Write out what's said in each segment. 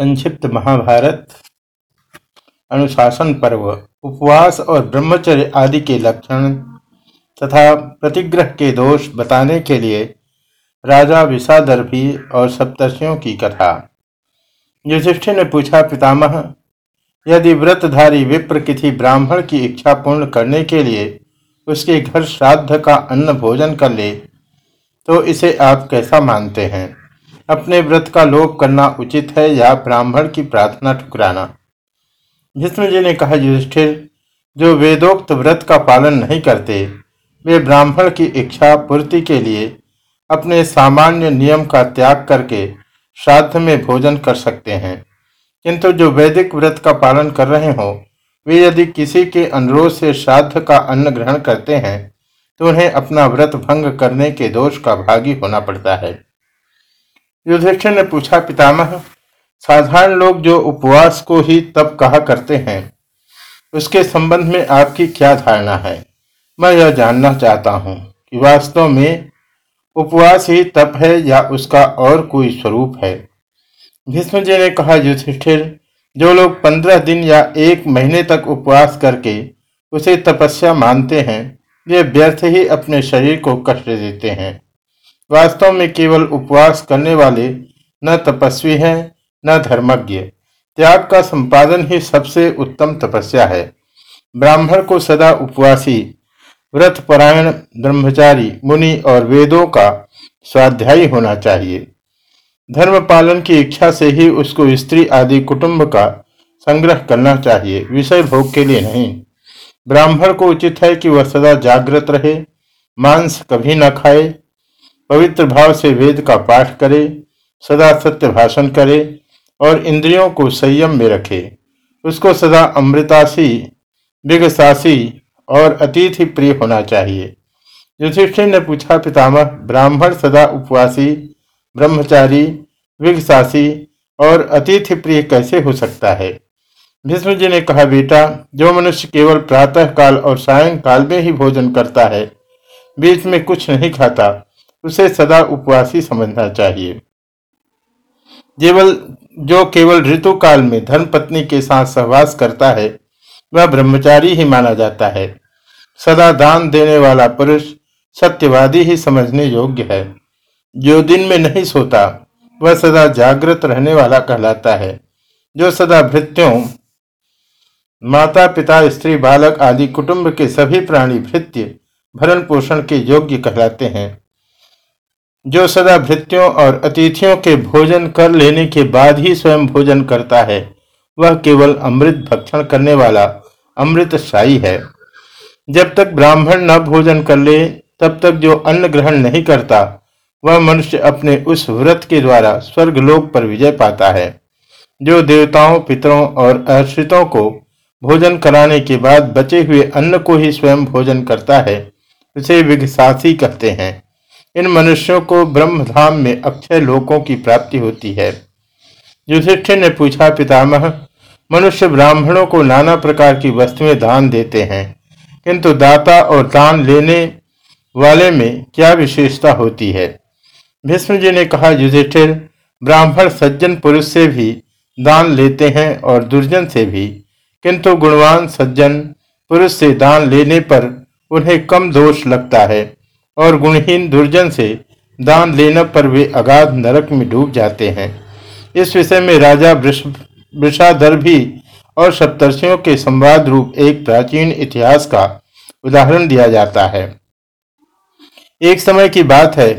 संक्षिप्त महाभारत, अनुशासन पर्व, उपवास और ब्रह्मचर्य आदि के लक्षण तथा प्रतिग्रह के दोष बताने के लिए राजा विषादर्भी और सप्तर्षियों की कथा। युधिष्ठिर ने पूछा, पितामह, यदि व्रतधारी विप्र किसी ब्राह्मण की इच्छा पूर्ण करने के लिए उसके घर श्राद्ध का अन्न भोजन कर ले तो इसे आप कैसा मानते हैं? अपने व्रत का लोप करना उचित है या ब्राह्मण की प्रार्थना ठुकराना? भीष्म जी ने कहा, युधिष्ठिर, जो वेदोक्त व्रत का पालन नहीं करते, वे ब्राह्मण की इच्छा पूर्ति के लिए अपने सामान्य नियम का त्याग करके श्राद्ध में भोजन कर सकते हैं। किंतु जो वैदिक व्रत का पालन कर रहे हो, वे यदि किसी के अनुरोध से श्राद्ध का अन्न ग्रहण करते हैं तो उन्हें अपना व्रत भंग करने के दोष का भागी होना पड़ता है। युधिष्ठिर ने पूछा, पितामह, साधारण लोग जो उपवास को ही तप कहा करते हैं? उसके संबंध में आपकी क्या धारणा है? मैं यह जानना चाहता हूँ कि वास्तव में उपवास ही तप है या उसका और कोई स्वरूप है? भीष्म जी ने कहा, युधिष्ठिर, जो लोग पंद्रह दिन या एक महीने तक उपवास करके उसे तपस्या मानते हैं, वे व्यर्थ ही अपने शरीर को कष्ट देते हैं। वास्तव में केवल उपवास करने वाले न तपस्वी हैं, न धर्मज्ञ। त्याग का संपादन ही सबसे उत्तम तपस्या है। ब्राह्मण को सदा उपवासी, व्रत परायण, ब्रह्मचारी, मुनि और वेदों का स्वाध्यायी होना चाहिए। धर्म पालन की इच्छा से ही उसको स्त्री आदि कुटुंब का संग्रह करना चाहिए, विषय भोग के लिए नहीं। ब्राह्मण को उचित है कि वह सदा जागृत रहे, मांस कभी न खाए पवित्र भाव से वेद का पाठ करे, सदा सत्य भाषण करे और इंद्रियों को संयम में रखे। उसको सदा अमृतासी विगसासी और अतिथि प्रिय होना चाहिए। युधिष्ठिर ने पूछा, पितामह, ब्राह्मण सदा उपवासी, ब्रह्मचारी विगसासी और अतिथि प्रिय कैसे हो सकता है? भीष्म जी ने कहा, बेटा, जो मनुष्य केवल प्रातः काल और सायंकाल में ही भोजन करता है, बीच में कुछ नहीं खाता। उसे सदा उपवासी समझना चाहिए। केवल, जो केवल ऋतु काल में धर्म पत्नी के साथ सहवास करता है, वह ब्रह्मचारी ही माना जाता है। सदा दान देने वाला पुरुष सत्यवादी ही समझने योग्य है। जो दिन में नहीं सोता, वह सदा जागृत रहने वाला कहलाता है। जो सदा भृत्यों, माता, पिता, स्त्री, बालक आदि कुटुंब के सभी प्राणी भृत्य, भरण पोषण के योग्य कहलाते हैं। जो सदा भृत्यों और अतिथियों के भोजन कर लेने के बाद ही स्वयं भोजन करता है, वह केवल अमृत भक्षण करने वाला अमृत शाही है। जब तक ब्राह्मण न भोजन कर ले, तब तक जो अन्न ग्रहण नहीं करता, वह मनुष्य अपने उस व्रत के द्वारा स्वर्गलोक पर विजय पाता है, जो देवताओं, पितरों और आश्रितों को भोजन कराने के बाद बचे हुए अन्न को ही स्वयं भोजन करता है, उसे विघसासी कहते हैं। इन मनुष्यों को ब्रह्मधाम में अक्षय लोकों की प्राप्ति होती है। युधिष्ठिर ने पूछा, पितामह, मनुष्य ब्राह्मणों को नाना प्रकार की वस्तुएँ दान देते हैं, किंतु दाता और दान लेने वाले में क्या विशेषता होती है? भीष्म जी ने कहा, युधिष्ठिर, ब्राह्मण सज्जन पुरुष से भी दान लेते हैं और दुर्जन से भी, किंतु गुणवान सज्जन पुरुष से दान लेने पर उन्हें कम दोष लगता है। और गुणहीन दुर्जन से दान लेने पर वे अगाध नरक में डूब जाते हैं। इस विषय में राजा वृषाधर भी और सप्तर्षियों के संवाद रूप एक प्राचीन इतिहास का उदाहरण दिया जाता है। एक समय की बात है,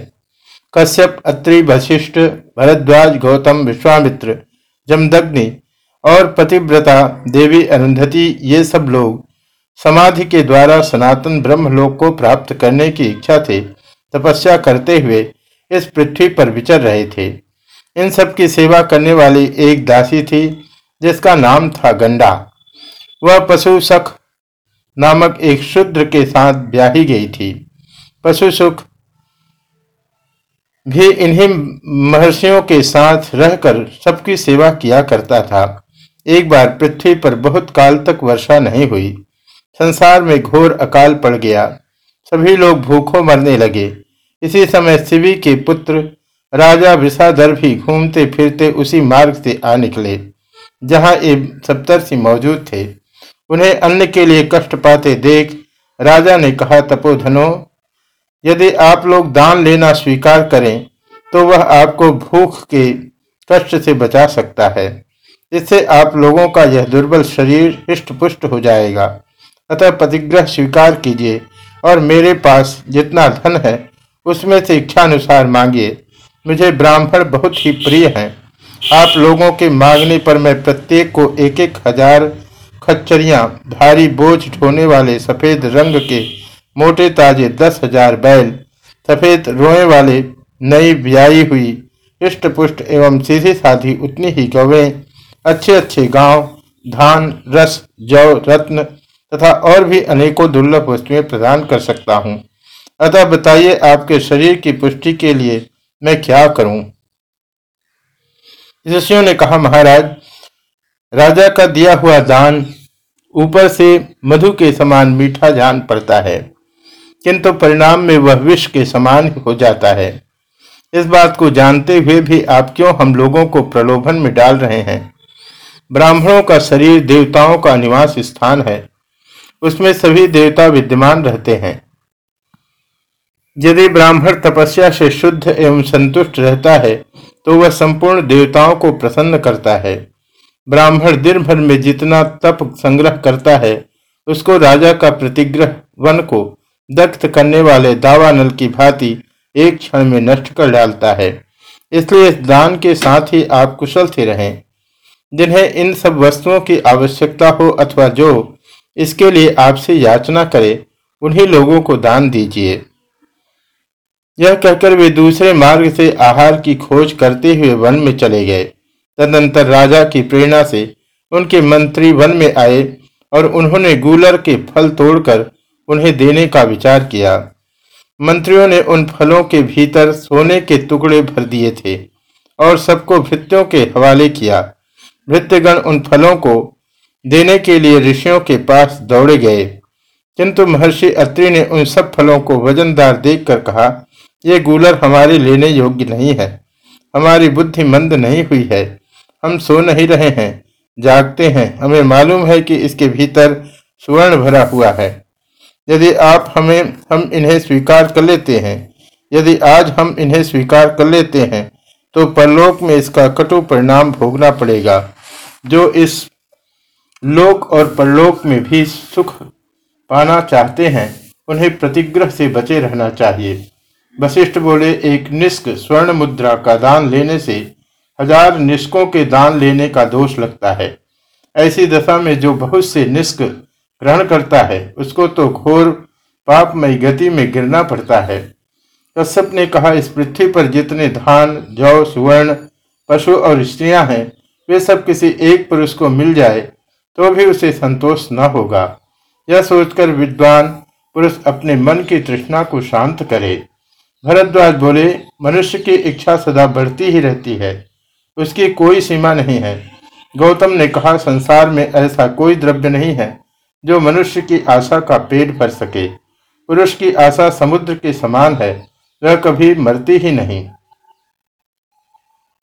कश्यप, अत्रि, वशिष्ठ, भरद्वाज, गौतम, विश्वामित्र, जमदग्नि और पतिव्रता, देवी, अरुंधति, ये सब लोग समाधि के द्वारा सनातन ब्रह्मलोक को प्राप्त करने की इच्छा थे तपस्या करते हुए इस पृथ्वी पर विचर रहे थे। इन सब की सेवा करने वाली एक दासी थी, जिसका नाम था गंडा। वह पशु सख नामक एक शूद्र के साथ ब्याही गई थी। पशु सुख भी इन्हीं महर्षियों के साथ रहकर सबकी सेवा किया करता था। एक बार पृथ्वी पर बहुत काल तक वर्षा नहीं हुई। संसार में घोर अकाल पड़ गया। सभी लोग भूखों मरने लगे। इसी समय शिवी के पुत्र राजा विषाधर भी घूमते फिरते उसी मार्ग से आ निकले, जहाँ ये सप्तर्षि मौजूद थे। उन्हें अन्न के लिए कष्ट पाते देख राजा ने कहा, तपोधनो, यदि आप लोग दान लेना स्वीकार करें तो वह आपको भूख के कष्ट से बचा सकता है। इससे आप लोगों का यह दुर्बल शरीर हिष्ट पुष्ट हो जाएगा। अतः प्रतिग्रह स्वीकार कीजिए और मेरे पास जितना धन है, उसमें से इच्छानुसार मांगिए। मुझे ब्राह्मण बहुत ही प्रिय हैं। आप लोगों के मांगने पर मैं प्रत्येक को एक एक हज़ार खच्चरियाँ, भारी बोझ ढोने वाले सफ़ेद रंग के मोटे ताजे दस हज़ार बैल, सफ़ेद रोए वाले नई ब्याई हुई इष्ट पुष्ट एवं सीधी साधी उतनी ही गवें अच्छे अच्छे गाँव, धान, रस, जौ, रत्न तथा और भी अनेकों दुर्लभ वस्तुएँ प्रदान कर सकता हूँ। अतः बताइए आपके शरीर की पुष्टि के लिए मैं क्या करूँ? ऋषियों ने कहा, महाराज, राजा का दिया हुआ दान ऊपर से मधु के समान मीठा जान पड़ता है, किंतु परिणाम में वह विष के समान हो जाता है। इस बात को जानते हुए भी आप क्यों हम लोगों को प्रलोभन में डाल रहे हैं? ब्राह्मणों का शरीर देवताओं का निवास स्थान है उसमें सभी देवता विद्यमान रहते हैं। यदि ब्राह्मण तपस्या से शुद्ध एवं संतुष्ट रहता है तो वह संपूर्ण देवताओं को प्रसन्न करता है। ब्राह्मण दिन भर में जितना तप संग्रह करता है, उसको राजा का प्रतिग्रह वन को दग्ध करने वाले दावानल की भांति एक क्षण में नष्ट कर डालता है। इसलिए इस दान के साथ ही आप कुशल से रहें। जिन्हें इन सब वस्तुओं की आवश्यकता हो अथवा जो इसके लिए आपसे याचना करे, उन्हीं लोगों को दान दीजिए। यह कहकर वे दूसरे मार्ग से आहार की खोज करते हुए वन में चले गए। तदनंतर राजा की प्रेरणा से उनके मंत्री वन में आए और उन्होंने गूलर के फल तोड़कर उन्हें देने का विचार किया। मंत्रियों ने उन फलों के भीतर सोने के टुकड़े भर दिए थे और सबको भृत्यों के हवाले किया। भृत्यगण उन फलों को देने के लिए ऋषियों के पास दौड़े गए। किंतु महर्षि अत्रि ने उन सब फलों को वजनदार देखकर कहा, ये गूलर हमारे लेने योग्य नहीं है। हमारी बुद्धि मंद नहीं हुई है। हम सो नहीं रहे हैं। जागते हैं। हमें मालूम है कि इसके भीतर सुवर्ण भरा हुआ है। यदि आप हमें, हम इन्हें स्वीकार कर लेते हैं। यदि आज हम इन्हें स्वीकार कर लेते हैं तो परलोक में इसका कटु परिणाम भोगना पड़ेगा। जो इस लोक और परलोक में भी सुख पाना चाहते हैं, उन्हें प्रतिग्रह से बचे रहना चाहिए। वशिष्ठ बोले, एक निष्क स्वर्ण मुद्रा का दान लेने से हज़ार निष्कों के दान लेने का दोष लगता है। ऐसी दशा में जो बहुत से निष्क ग्रहण करता है, उसको तो घोर पापमय गति में गिरना पड़ता है। कश्यप ने कहा, इस पृथ्वी पर जितने धान, जौ, सुवर्ण, पशु और स्त्रियाँ हैं, वे सब किसी एक पुरुष को मिल जाए तो भी उसे संतोष न होगा। यह सोचकर विद्वान पुरुष अपने मन की तृष्णा को शांत करे। भरद्वाज बोले, मनुष्य की इच्छा सदा बढ़ती ही रहती है। उसकी कोई सीमा नहीं है। गौतम ने कहा, संसार में ऐसा कोई द्रव्य नहीं है जो मनुष्य की आशा का पेट भर सके। पुरुष की आशा समुद्र के समान है, वह कभी मरती ही नहीं।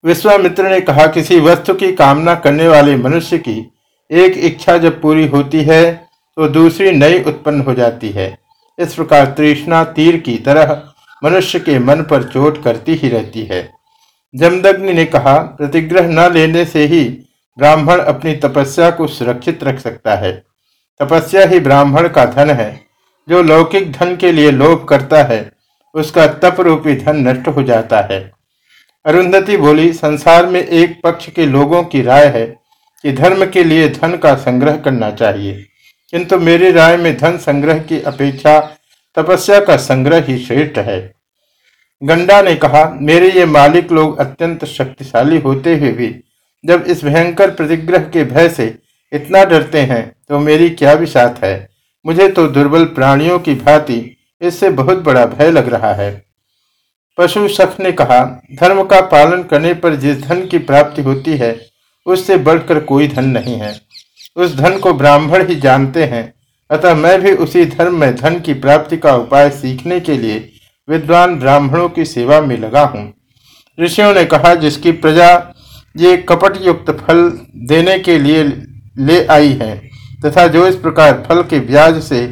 विश्वामित्र ने कहा, किसी वस्तु की कामना करने वाले मनुष्य की एक इच्छा जब पूरी होती है तो दूसरी नई उत्पन्न हो जाती है। इस प्रकार तृष्णा तीर की तरह मनुष्य के मन पर चोट करती ही रहती है। जमदग्नि ने कहा, प्रतिग्रह न लेने से ही ब्राह्मण अपनी तपस्या को सुरक्षित रख सकता है। तपस्या ही ब्राह्मण का धन है। जो लौकिक धन के लिए लोभ करता है, उसका तप रूपी धन नष्ट हो जाता है। अरुंधति बोली, संसार में एक पक्ष के लोगों की राय है। कि धर्म के लिए धन का संग्रह करना चाहिए। किंतु मेरी राय में धन संग्रह की अपेक्षा तपस्या का संग्रह ही श्रेष्ठ है। गंडा ने कहा, मेरे ये मालिक लोग अत्यंत शक्तिशाली होते हुए भी जब इस भयंकर प्रतिग्रह के भय से इतना डरते हैं तो मेरी क्या विषात है? मुझे तो दुर्बल प्राणियों की भांति इससे बहुत बड़ा भय लग रहा है। पशु सख ने कहा, धर्म का पालन करने पर जिस धन की प्राप्ति होती है उससे बढ़कर कोई धन नहीं है। उस धन को ब्राह्मण ही जानते हैं। अतः मैं भी उसी धर्म में धन की प्राप्ति का उपाय सीखने के लिए विद्वान ब्राह्मणों की सेवा में लगा हूँ। ऋषियों ने कहा, जिसकी प्रजा ये कपट युक्त फल देने के लिए ले आई है तथा जो इस प्रकार फल के ब्याज से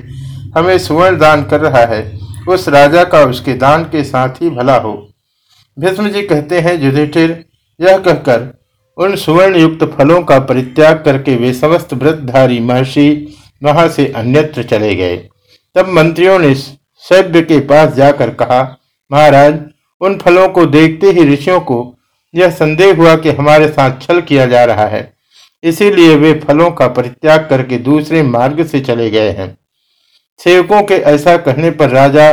हमें सुवर्ण दान कर रहा है, उस राजा का उसके दान के साथ ही भला हो। भीष्म जी कहते हैं, युधिष्ठिर, यह कहकर उन सुवर्ण युक्त फलों का परित्याग करके वे समस्त व्रतधारी महर्षि वहाँ से अन्यत्र चले गए। तब मंत्रियों ने सभ्य के पास जाकर कहा, महाराज, उन फलों को देखते ही ऋषियों को यह संदेह हुआ कि हमारे साथ छल किया जा रहा है। इसीलिए वे फलों का परित्याग करके दूसरे मार्ग से चले गए हैं। सेवकों के ऐसा कहने पर राजा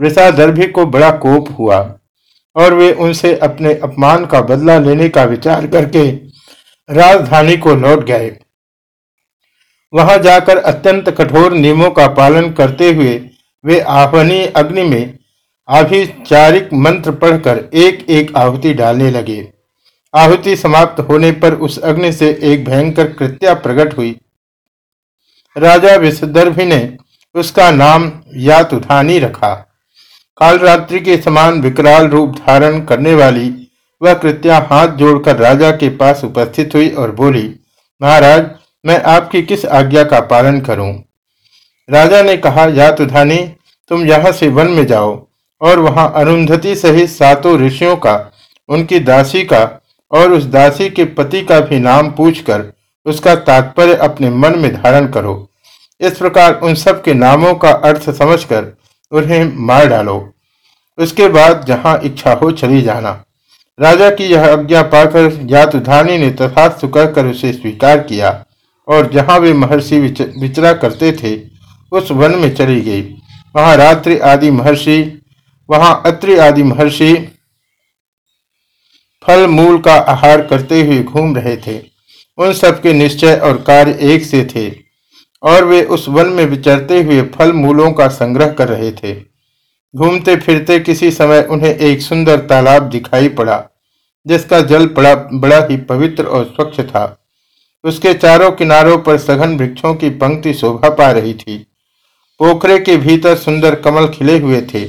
वृषादर्भी को बड़ा कोप हुआ। और वे उनसे अपने अपमान का बदला लेने का विचार करके राजधानी को लौट गए। वहाँ जाकर अत्यंत कठोर नियमों का पालन करते हुए वे आह्वनी अग्नि में आभिचारिक मंत्र पढ़कर एक एक आहुति डालने लगे। आहुति समाप्त होने पर उस अग्नि से एक भयंकर कृत्या प्रकट हुई। राजा विषदर्भी ने उसका नाम यातुधानी रखा। काल रात्रि के समान विकराल रूप धारण करने वाली वह कृत्या हाथ जोड़कर राजा के पास उपस्थित हुई और बोली, महाराज, मैं आपकी किस आज्ञा का पालन करूँ? राजा ने कहा यातुधानी तुम यहाँ से वन में जाओ और वहाँ अरुंधति सहित सातों ऋषियों का, उनकी दासी का और उस दासी के पति का भी नाम पूछकर उसका तात्पर्य अपने मन में धारण करो इस प्रकार उन सब के नामों का अर्थ समझकर उन्हें मार डालो। उसके बाद जहाँ इच्छा हो चली जाना। राजा की यह आज्ञा पाकर जातुधानी ने तथास्तु कहकर उसे स्वीकार किया और जहाँ वे महर्षि विचरा करते थे, उस वन में चली गई। वहाँ रात्रि आदि महर्षि, वहाँ अत्रि आदि महर्षि फल मूल का आहार करते हुए घूम रहे थे। उन सबके निश्चय और कार्य एक से थे। और वे उस वन में विचरते हुए फल मूलों का संग्रह कर रहे थे। घूमते फिरते किसी समय उन्हें एक सुंदर तालाब दिखाई पड़ा, जिसका जल बड़ा बड़ा ही पवित्र और स्वच्छ था। उसके चारों किनारों पर सघन वृक्षों की पंक्ति शोभा पा रही थी। पोखरे के भीतर सुंदर कमल खिले हुए थे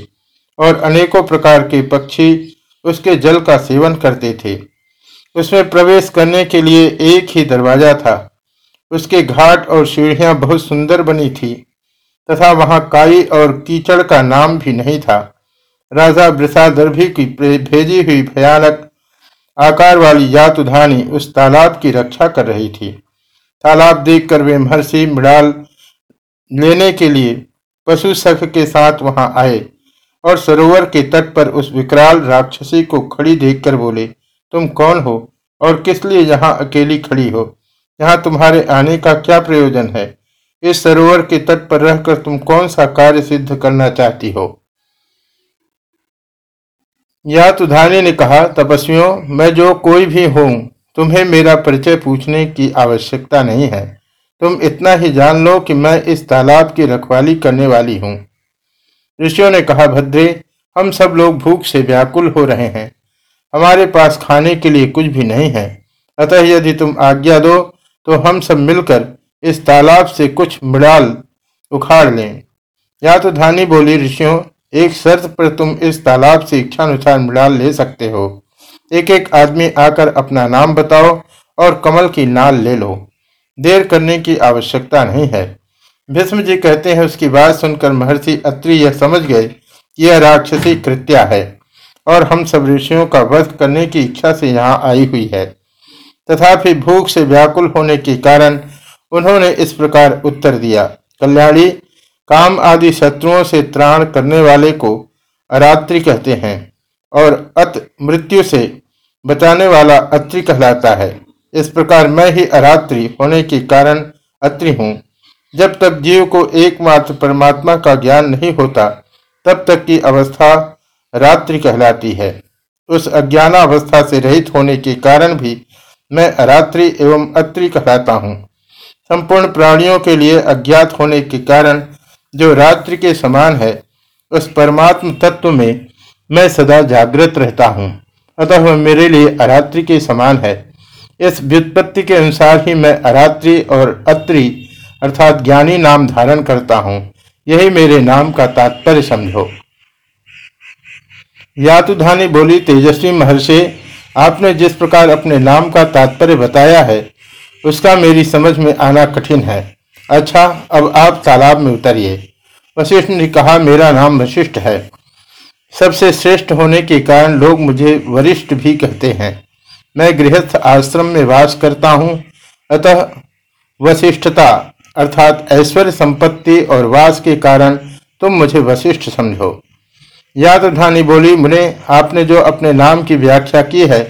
और अनेकों प्रकार के पक्षी उसके जल का सेवन करते थे। उसमें प्रवेश करने के लिए एक ही दरवाज़ा था। उसके घाट और सीढ़ियाँ बहुत सुंदर बनी थी, तथा वहाँ काई और कीचड़ का नाम भी नहीं था। राजा वृषादर्भी की भेजी हुई भयानक आकार वाली यातुधानी उस तालाब की रक्षा कर रही थी। तालाब देखकर वे महर्षि मृणाल लेने के लिए पशु सख के साथ वहाँ आए और सरोवर के तट पर उस विकराल राक्षसी को खड़ी देखकर बोले, तुम कौन हो और किस लिए यहाँ अकेली खड़ी हो? यहाँ तुम्हारे आने का क्या प्रयोजन है? इस सरोवर के तट पर रहकर तुम कौन सा कार्य सिद्ध करना चाहती हो? या तुधानी ने कहा, तपस्वियों, मैं जो कोई भी हूँ, तुम्हें मेरा परिचय पूछने की आवश्यकता नहीं है। तुम इतना ही जान लो कि मैं इस तालाब की रखवाली करने वाली हूँ। ऋषियों ने कहा, भद्रे, हम सब लोग भूख से व्याकुल हो रहे हैं। हमारे पास खाने के लिए कुछ भी नहीं है। अतः यदि तुम आज्ञा दो तो हम सब मिलकर इस तालाब से कुछ मृाल उखाड़ लें। या तो धानी बोली, ऋषियों, एक शर्त पर तुम इस तालाब से इच्छानुसार मृाल ले सकते हो। एक एक आदमी आकर अपना नाम बताओ और कमल की नाल ले लो। देर करने की आवश्यकता नहीं है। भीष्म जी कहते हैं उसकी बात सुनकर महर्षि अत्रि यह समझ गए कि यह राक्षसी कृत्या है और हम सब ऋषियों का वध करने की इच्छा से यहाँ आई हुई है। तथापि भूख से व्याकुल होने के कारण उन्होंने इस प्रकार उत्तर दिया। कल्याणी, काम आदि शत्रुओं से त्राण करने वाले को अरात्रि कहते हैं और अत मृत्यु से बचाने वाला अत्रि कहलाता है। इस प्रकार मैं ही अरात्रि होने के कारण अत्रि हूँ। जब तक जीव को एकमात्र परमात्मा का ज्ञान नहीं होता, तब तक की अवस्था रात्रि कहलाती है। उस अज्ञानावस्था से रहित होने के कारण भी मैं अरात्रि एवं अत्रि कहलाता हूँ। संपूर्ण प्राणियों के लिए अज्ञात होने के कारण जो रात्रि के समान है, उस परमात्म तत्व में मैं सदा जागृत रहता हूँ। अतः वह मेरे लिए अरात्रि के समान है। इस व्युत्पत्ति के अनुसार ही मैं अरात्रि और अत्रि अर्थात ज्ञानी नाम धारण करता हूँ। यही मेरे नाम का तात्पर्य समझो। यातुधानी बोली तेजस्वी महर्षि आपने जिस प्रकार अपने नाम का तात्पर्य बताया है, उसका मेरी समझ में आना कठिन है। अच्छा अब आप तालाब में उतरिए। वशिष्ठ ने कहा, मेरा नाम वशिष्ठ है। सबसे श्रेष्ठ होने के कारण लोग मुझे वरिष्ठ भी कहते हैं। मैं गृहस्थ आश्रम में वास करता हूँ। अतः वशिष्ठता, अर्थात ऐश्वर्य संपत्ति और वास के कारण तुम मुझे वशिष्ठ समझो। यादधानी बोली, मुने, आपने जो अपने नाम की व्याख्या की है,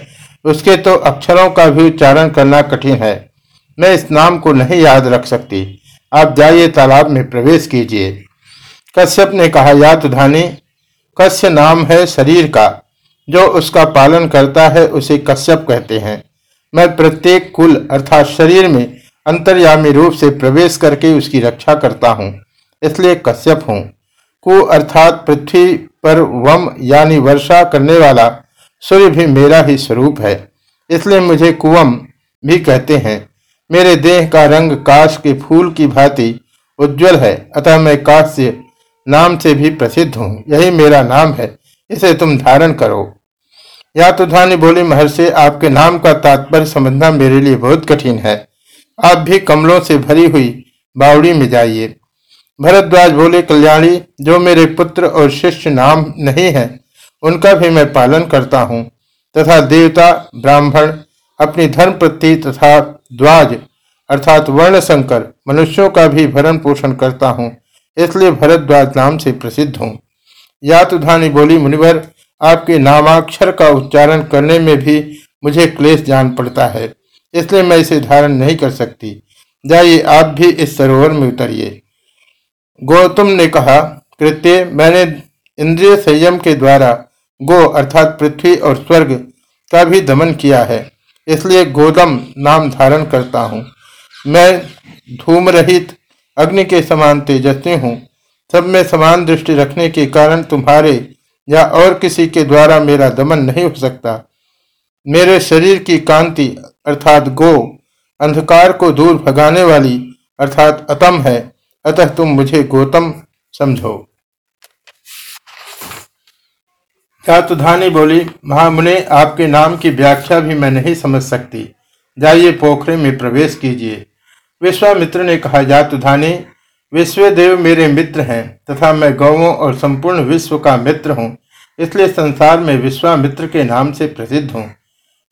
उसके तो अक्षरों का भी उच्चारण करना कठिन है। मैं इस नाम को नहीं याद रख सकती। आप जाइए तालाब में प्रवेश कीजिए। कश्यप ने कहा यातधानी कश्य नाम है शरीर का। जो उसका पालन करता है, उसे कश्यप कहते हैं। मैं प्रत्येक कुल अर्थात शरीर में अंतर्यामी रूप से प्रवेश करके उसकी रक्षा करता हूँ, इसलिए कश्यप हूँ। कु अर्थात पृथ्वी पर वम यानी वर्षा करने वाला सूर्य भी मेरा ही स्वरूप है। इसलिए मुझे कुवम भी कहते हैं। मेरे देह का रंग काश के फूल की भांति उज्जवल है, अतः मैं काश्य नाम से भी प्रसिद्ध हूँ। यही मेरा नाम है, इसे तुम धारण करो। या तो धानी बोली महर्षि, आपके नाम का तात्पर्य समझना मेरे लिए बहुत कठिन है। आप भी कमलों से भरी हुई बावड़ी में जाइए। भरद्वाज बोले, कल्याणी, जो मेरे पुत्र और शिष्य नाम नहीं है, उनका भी मैं पालन करता हूँ, तथा देवता, ब्राह्मण, अपनी धर्म प्रति तथा द्वाज, अर्थात वर्ण संकर मनुष्यों का भी भरण पोषण करता हूँ, इसलिए भरद्वाज नाम से प्रसिद्ध हूँ। यातुधानी बोली, मुनिवर, आपके नामाक्षर का उच्चारण करने में भी मुझे क्लेश जान पड़ता है, इसलिए मैं इसे धारण नहीं कर सकती। जाइए, आप भी इस सरोवर में उतरिए। गौतम ने कहा, कृत्य, मैंने इंद्रिय संयम के द्वारा गो अर्थात पृथ्वी और स्वर्ग का भी दमन किया है, इसलिए गोदम नाम धारण करता हूँ। मैं धूम रहित अग्नि के समान तेजस्वी हूँ। सब में समान दृष्टि रखने के कारण तुम्हारे या और किसी के द्वारा मेरा दमन नहीं हो सकता। मेरे शरीर की कांति अर्थात गो, अंधकार को दूर भगाने वाली अर्थात अतम है। अतः तुम मुझे गौतम समझो। चातुधानी बोली, महामुने, आपके नाम की व्याख्या भी मैं नहीं समझ सकती। जाइए पोखरे में प्रवेश कीजिए। विश्वामित्र ने कहा जातुधानी विश्व देव मेरे मित्र हैं, तथा मैं गौवों और संपूर्ण विश्व का मित्र हूँ, इसलिए संसार में विश्वामित्र के नाम से प्रसिद्ध हूँ।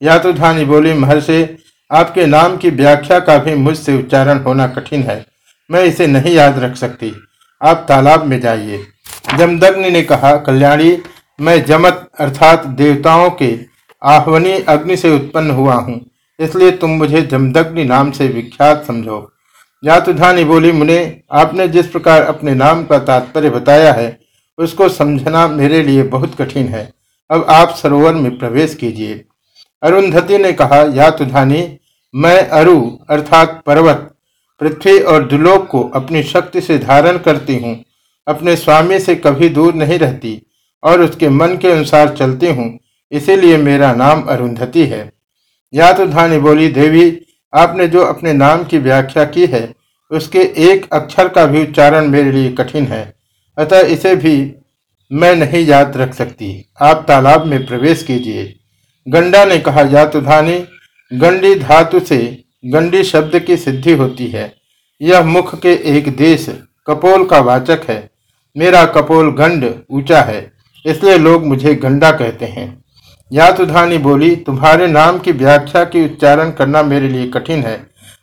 यातुधानी बोली, महर्षि, आपके नाम की व्याख्या का भी मुझसे उच्चारण होना कठिन है। मैं इसे नहीं याद रख सकती। आप तालाब में जाइए। जमदग्नि ने कहा, कल्याणी, मैं जमत अर्थात देवताओं के आह्वनी अग्नि से उत्पन्न हुआ हूँ। इसलिए तुम मुझे जमदग्नि नाम से विख्यात समझो। जातुधानी बोली, मुने, आपने जिस प्रकार अपने नाम का तात्पर्य बताया है, उसको समझना मेरे लिए बहुत कठिन है। अब आप सरोवर में प्रवेश कीजिए। अरुंधति ने कहा, यातुधानी, मैं अरु अर्थात पर्वत पृथ्वी और दुलोक को अपनी शक्ति से धारण करती हूँ। अपने स्वामी से कभी दूर नहीं रहती और उसके मन के अनुसार चलती हूँ। इसीलिए मेरा नाम अरुंधति है। या तो धानी बोली, देवी, आपने जो अपने नाम की व्याख्या की है, उसके एक अक्षर का भी उच्चारण मेरे लिए कठिन है। अतः इसे भी मैं नहीं याद रख सकती। आप तालाब में प्रवेश कीजिए। गंडा ने कहा या तो धानी गंडी धातु से गंडी शब्द की सिद्धि होती है। यह मुख के एक देश, कपोल का वाचक है। मेरा कपोल गंड ऊँचा है, इसलिए लोग मुझे गंडा कहते हैं। यातुधानी बोली, तुम्हारे नाम की व्याख्या की उच्चारण करना मेरे लिए कठिन है।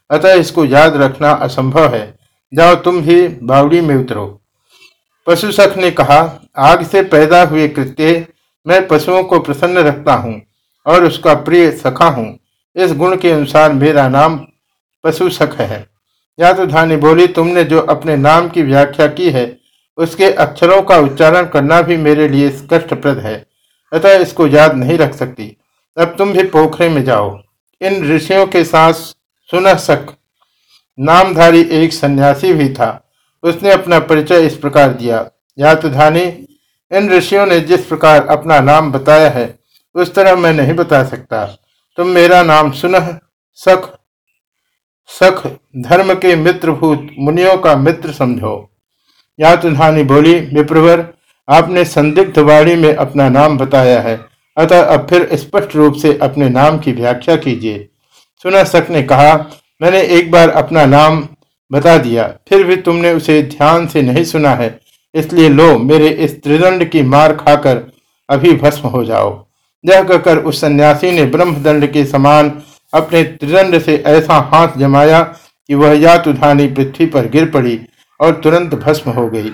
अतः इसको याद रखना असंभव है। जाओ तुम भी बावड़ी में उतरो। पशु सख ने कहा, आग से पैदा हुए कृत्य, मैं पशुओं को प्रसन्न रखता हूँ और उसका प्रिय सखा हूँ। इस गुण के अनुसार मेरा नाम पशु सख है यातुधानी बोली, तुमने जो अपने नाम की व्याख्या की है, उसके अक्षरों का उच्चारण करना भी मेरे लिए कष्टप्रद है, अतः इसको याद नहीं रख सकती। अब तुम भी पोखरे में जाओ। इन ऋषियों के साथ सुनह सक नामधारी एक सन्यासी भी था। उसने अपना परिचय इस प्रकार दिया। यातधानी इन ऋषियों ने जिस प्रकार अपना नाम बताया है, उस तरह मैं नहीं बता सकता। तुम मेरा नाम सुनह, सख। सख, धर्म के मित्रभूत, मुनियों का मित्र समझो। या यातुधानी बोली, विप्रवर, आपने संदिग्ध वाणी में अपना नाम बताया है। अतः अब फिर स्पष्ट रूप से अपने नाम की व्याख्या कीजिए। सुनसक ने कहा, मैंने एक बार अपना नाम बता दिया, फिर भी तुमने उसे ध्यान से नहीं सुना है। इसलिए लो, मेरे इस त्रिदंड की मार खाकर अभी भस्म हो जाओ। यह कहकर उस सन्यासी ने ब्रह्मदंड के समान अपने त्रिदंड से ऐसा हाथ जमाया कि वह यातुधानी पृथ्वी पर गिर पड़ी और तुरंत भस्म हो गई।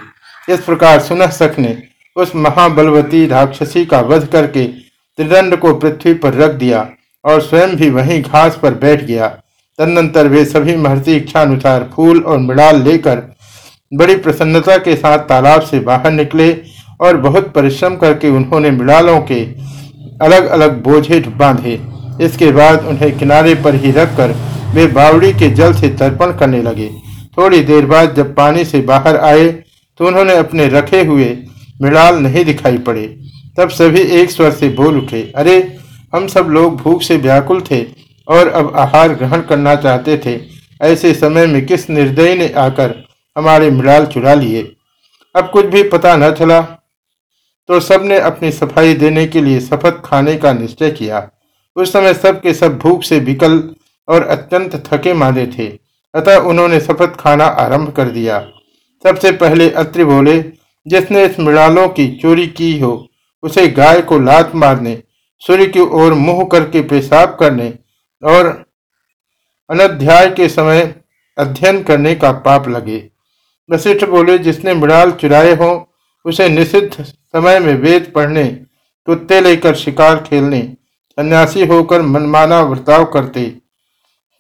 इस प्रकार सुनह सख ने उस महाबलवती राक्षसी का वध करके त्रिदंड को पृथ्वी पर रख दिया और स्वयं भी वहीं घास पर बैठ गया। तदनंतर वे सभी महर्षि इच्छानुसार फूल और मिड़ाल लेकर बड़ी प्रसन्नता के साथ तालाब से बाहर निकले और बहुत परिश्रम करके उन्होंने मिड़ालों के अलग अलग बोझे बांधे। इसके बाद उन्हें किनारे पर ही रखकर वे बावड़ी के जल से तर्पण करने लगे। थोड़ी देर बाद जब पानी से बाहर आए तो उन्होंने अपने रखे हुए मिड़ाल नहीं दिखाई पड़े। तब सभी एक स्वर से बोल उठे, अरे, हम सब लोग भूख से व्याकुल थे और अब आहार ग्रहण करना चाहते थे। ऐसे समय में किस निर्दयी ने आकर हमारे मिड़ाल चुरा लिए? अब कुछ भी पता न चला। तो सबने अपनी सफ़ाई देने के लिए शपथ खाने का निश्चय किया। उस समय सब के सब भूख से विकल और अत्यंत थके मारे थे। अतः उन्होंने शपथ खाना आरंभ कर दिया। सबसे पहले अत्रि बोले, जिसने इस मृणालों की चोरी की हो, उसे गाय को लात मारने, सूर्य की ओर मुँह करके पेशाब करने और अनध्याय के समय अध्ययन करने का पाप लगे। वशिष्ठ बोले, जिसने मृणाल चुराए हो, उसे निषिद्ध समय में वेद पढ़ने कुत्ते लेकर शिकार खेलने, सन्यासी होकर मनमाना बर्ताव करते,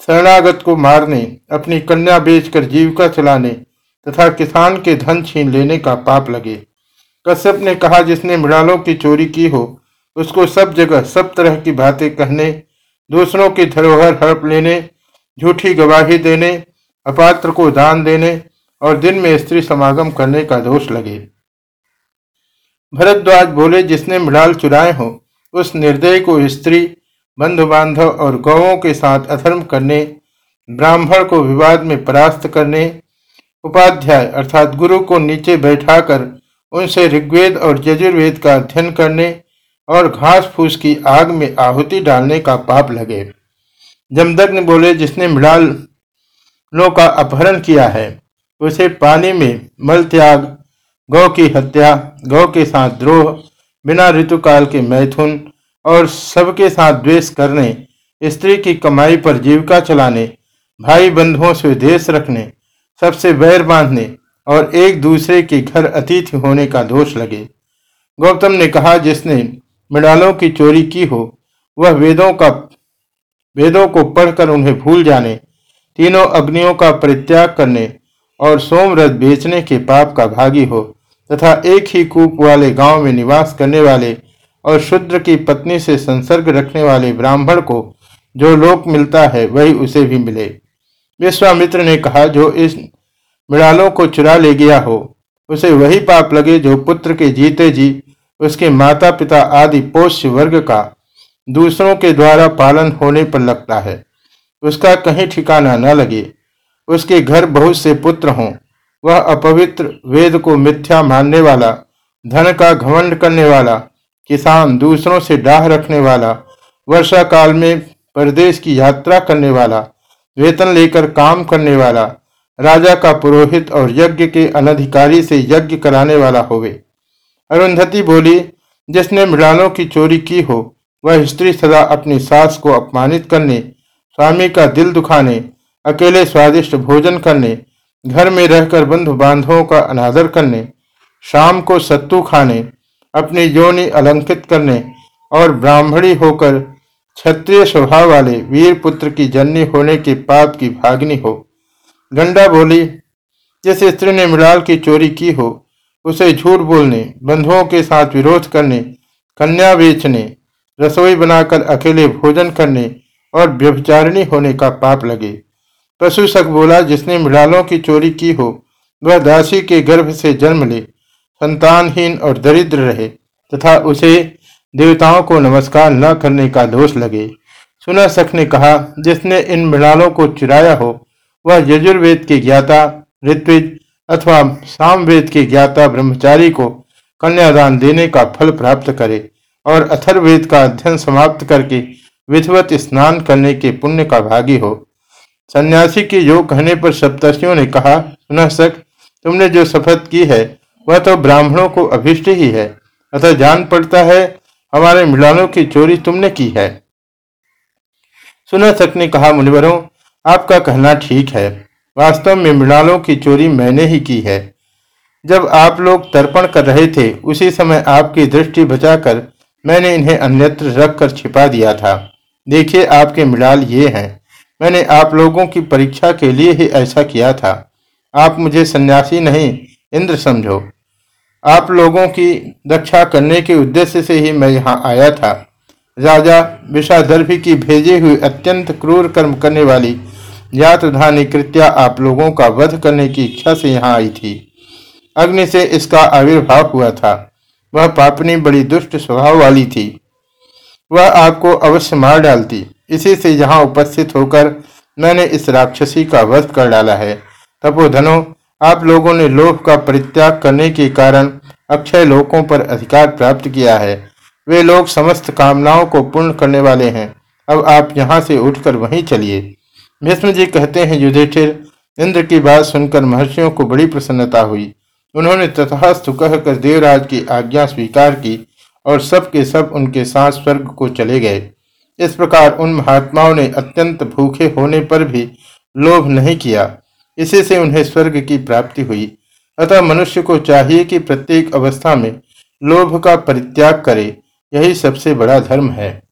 शरणागत को मारने, अपनी कन्या बेचकर जीविका चलाने तथा किसान के धन छीन लेने का पाप लगे। कश्यप ने कहा, जिसने मृणालों की चोरी की हो, उसको सब जगह सब तरह की बातें कहने, दूसरों की धरोहर हड़प लेने, झूठी गवाही देने, अपात्र को दान देने और दिन में स्त्री समागम करने का दोष लगे। भरद्वाज बोले, जिसने मृणाल चुराए हो, उस निर्दय को स्त्री बंधु बांधव और गौों के साथ अधर्म करने, ब्राह्मण को विवाद में परास्त करने, उपाध्याय अर्थात गुरु को नीचे बैठाकर उनसे ऋग्वेद और यजुर्वेद का अध्ययन करने और घास फूस की आग में आहुति डालने का पाप लगे। जमदग्न बोले, जिसने मृणालों का अपहरण किया है, उसे पानी में मल त्याग गौ की हत्या, गौ के साथ द्रोह, बिना ऋतुकाल के मैथुन और सबके साथ द्वेष करने, स्त्री की कमाई पर जीविका चलाने, भाई बंधुओं से देश रखने, सबसे बैर बांधने और एक दूसरे के घर अतिथि होने का दोष लगे। गौतम ने कहा, जिसने मृणालों की चोरी की हो, वह वेदों का, वेदों को पढ़कर उन्हें भूल जाने, तीनों अग्नियों का परित्याग करने और सोमरथ बेचने के पाप का भागी हो। तथा एक ही कूप वाले गाँव में निवास करने वाले और शुद्र की पत्नी से संसर्ग रखने वाले ब्राह्मण को जो लोक मिलता है, वही उसे भी मिले। विश्वामित्र ने कहा, जो इस मृणालों को चुरा ले गया हो, उसे वही पाप लगे जो पुत्र के जीते जी, उसके माता पिता आदि पोष्य वर्ग का दूसरों के द्वारा पालन होने पर लगता है। उसका कहीं ठिकाना न लगे। उसके घर बहुत से पुत्र हों वह अपवित्र वेद को मिथ्या मानने वाला, धन का घमंड करने वाला, किसान दूसरों से डाह रखने वाला वर्षा काल में परदेश की यात्रा करने वाला, वेतन लेकर काम करने वाला, राजा का पुरोहित और यज्ञ के अनधिकारी से यज्ञ कराने वाला होवे। अरुंधति बोली, जिसने मृणालों की चोरी की हो, वह स्त्री सदा अपनी सास को अपमानित करने, स्वामी का दिल दुखाने, अकेले स्वादिष्ट भोजन करने घर में रहकर बंधु बांधवों का अनादर करने, शाम को सत्तू खाने, अपनी योनि अलंकित करने और ब्राह्मणी होकर क्षत्रिय स्वभाव वाले वीर पुत्र की जननी होने के पाप की भागनी हो। गंडा बोली, जिस स्त्री ने मृणाल की चोरी की हो, उसे झूठ बोलने, बंधुओं के साथ विरोध करने, कन्या बेचने, रसोई बनाकर अकेले भोजन करने और व्यभिचारिणी होने का पाप लगे। पशु सक बोला, जिसने मृणालों की चोरी की हो, वह दासी के गर्भ से जन्म ले, संतानहीन और दरिद्र रहे, तथा उसे देवताओं को नमस्कार न करने का दोष लगे। सुना सख ने कहा, जिसने इन मृणालों को चुराया हो, वह यजुर्वेद के ज्ञाता, ऋत्विज अथवा सामवेद के ज्ञाता ब्रह्मचारी को कन्यादान देने का फल प्राप्त करे और अथर्वेद का अध्ययन समाप्त करके विधिवत स्नान करने के पुण्य का भागी हो। सन्यासी के योग कहने पर सप्तर्षियों ने कहा, सुनह सक तुमने जो शपथ की है, वह तो ब्राह्मणों को अभिष्ट ही है। अतः जान पड़ता है, हमारे मिलानों की चोरी तुमने की है। सुना सक ने कहा, मुनिवरों, आपका कहना ठीक है। वास्तव में मृणालों की चोरी मैंने ही की है। जब आप लोग तर्पण कर रहे थे, उसी समय आपकी दृष्टि बचाकर मैंने इन्हें अन्यत्र रखकर छिपा दिया था। देखिए, आपके मृणाल ये हैं। मैंने आप लोगों की परीक्षा के लिए ही ऐसा किया था। आप मुझे सन्यासी नहीं, इंद्र समझो। आप लोगों की रक्षा करने के उद्देश्य से ही मैं यहाँ आया था। राजा विषादर्भी की भेजे हुई अत्यंत क्रूर कर्म करने वाली जातधानी कृत्या आप लोगों का वध करने की इच्छा से यहाँ आई थी। अग्नि से इसका आविर्भाव हुआ था। वह पापनी बड़ी दुष्ट स्वभाव वाली थी। वह आपको अवश्य मार डालती। इसी से यहाँ उपस्थित होकर मैंने इस राक्षसी का वध कर डाला है। तपोधनो आप लोगों ने लोभ का परित्याग करने के कारण अक्षय लोकों पर अधिकार प्राप्त किया है। वे लोग समस्त कामनाओं को पूर्ण करने वाले हैं। अब आप यहाँ से उठकर वहीं चलिए। भीष्म जी कहते हैं, युधिष्ठिर, इंद्र की बात सुनकर महर्षियों को बड़ी प्रसन्नता हुई। उन्होंने तथास्तु कहकर देवराज की आज्ञा स्वीकार की और सब के सब उनके साथ स्वर्ग को चले गए। इस प्रकार उन महात्माओं ने अत्यंत भूखे होने पर भी लोभ नहीं किया। इसी से उन्हें स्वर्ग की प्राप्ति हुई। अतः मनुष्य को चाहिए कि प्रत्येक अवस्था में लोभ का परित्याग करे, यही सबसे बड़ा धर्म है।